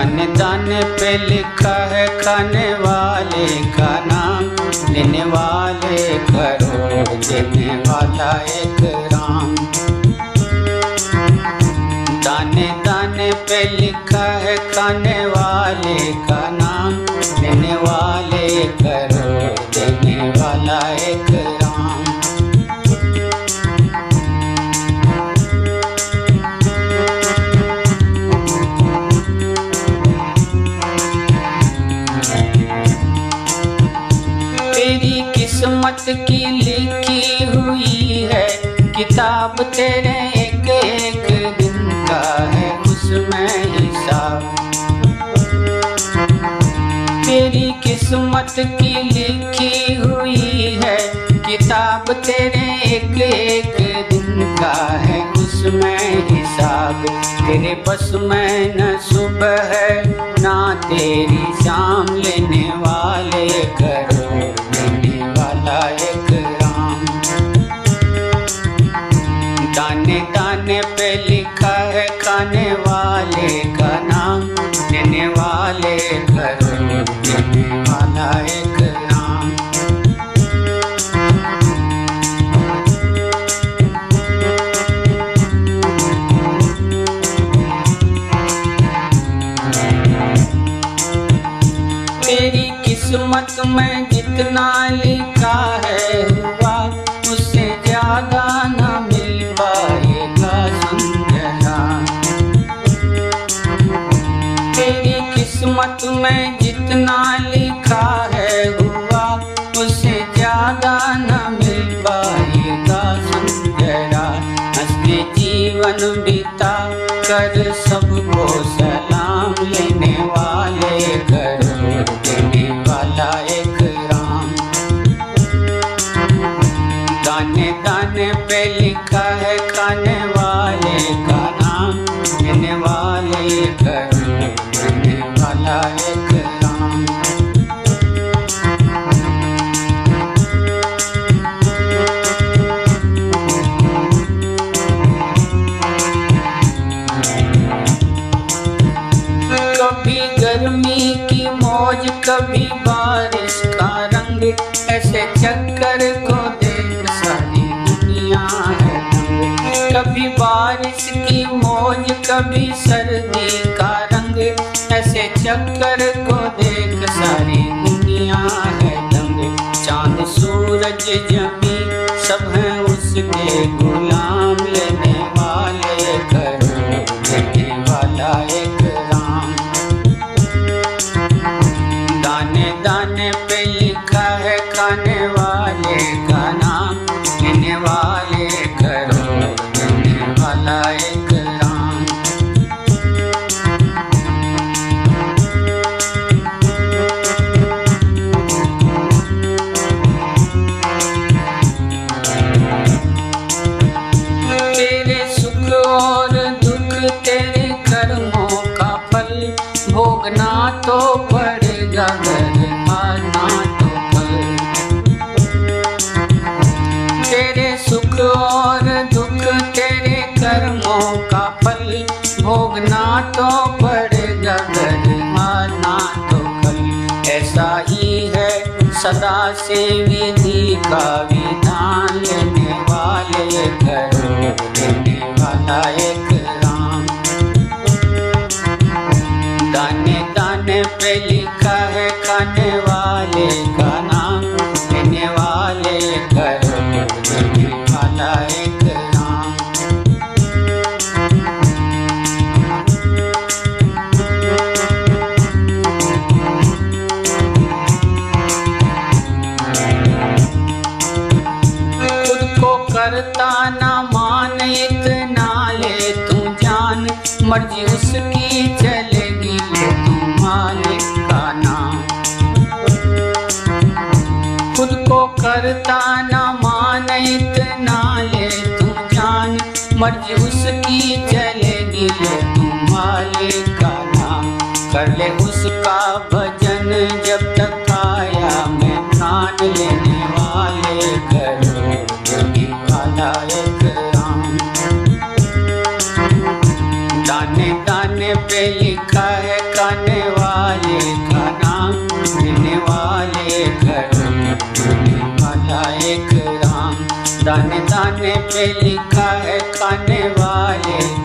दाने दाने पे लिखा है खाने वाले का नाम। लेने वाले करोड़ देने वाला एक राम। दाने दाने पे लिखा है खाने वाले का नाम। लेने वाले करोड़ किस्मत की लिखी हुई है। किताब तेरे एक एक दिन का है, उसमें हिसाब। तेरी किस्मत की लिखी हुई है। किताब तेरे एक एक दिन का है, उसमें हिसाब। तेरे बस में न सुबह है, ना तेरी शाम लेने वाले करो वाले वाला एक नाम मेरी किस्मत में जितना लिखा किस्मत में जितना लिखा है हुआ उससे ज़्यादा न मिल पाएगा समझना हँसते जीवन बिता कर सबको सलाम लेने वाले करोड़ देने वाला एक राम। दाने दाने पे लिखा है खाने वाले चक्कर को देख सारी दुनिया है। कभी बारिश की मौज, कभी सर्दी का रंग। ऐसे चक्कर सदा से विधि का विधान लेने वाले करो लेने वाला एक राम। दाने करता ना मान इतना ले तू जान। मर्ज़ी उसकी चलेगी तू मालिक का नाम। खुद को करता ना मान इतना ले तू जान। मर्ज़ी उसकी चलेगी तू मालिक का नाम। कर ले उसका भजन, जब तक आया मैं प्राण लेने वाले करो लिखा है खाने वाले खाना पीने वाले घर। देने वाला एक राम दाने दाने पे लिखा है खाने वाले